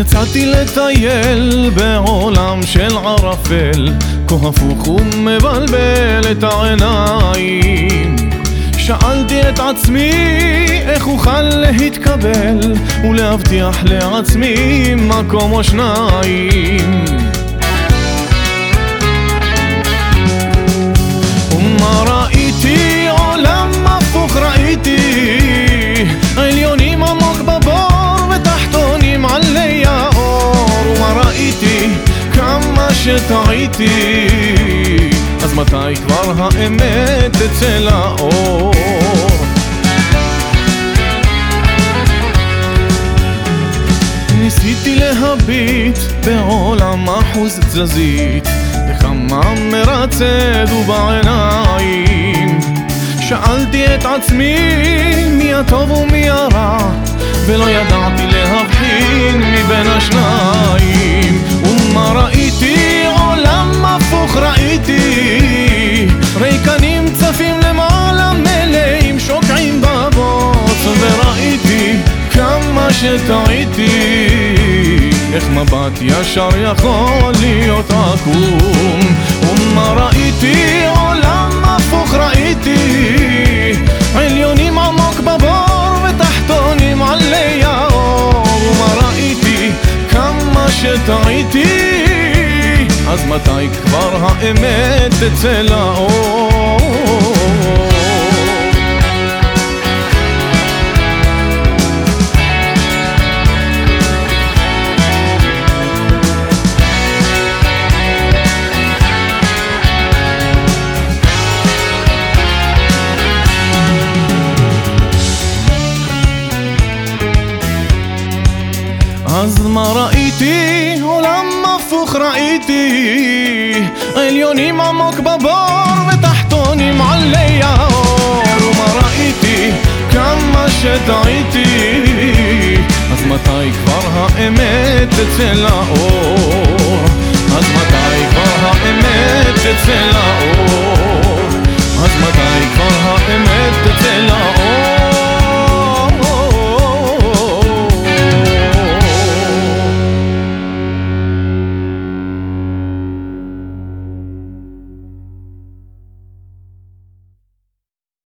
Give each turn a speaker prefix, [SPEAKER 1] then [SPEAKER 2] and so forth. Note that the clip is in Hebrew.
[SPEAKER 1] יצאתי לטייל בעולם של ערפל כה הפוך ומבלבל את העיניים. שאלתי את עצמי אוכל להתקבל ולהבטיח לעצמי מקום או שניים ומה ראיתי? עולם הפוך ראיתי עליונים עמוק בבור ותחתונים עלי האור ומה ראיתי? כמה שטעיתי אז מתי כבר האמת תצא לאור? להביט בעולם אחוז תזזית וכמה מרצד ובעיניים שאלתי את עצמי מי הטוב ומי הרע ולא ידעתי להבחין מבין השניים. ומה ראיתי? עולם הפוך ראיתי. ריקנים צפים למעלה מלאים שוקעים בבוץ וראיתי כמה שטעיתי איך מבט ישר יכול להיות עקום ומה ראיתי? עולם הפוך ראיתי עליונים עמוק בבור ותחתונים עלי האור ומה ראיתי? כמה שטעיתי אז מתי כבר האמת תצא לאור? אז מה ראיתי? עולם הפוך ראיתי עליונים עמוק בבור ותחתונים עלי האור ומה ראיתי? כמה שטעיתי אז מתי כבר האמת תצא לאור? אז מתי כבר האמת תצא לאור?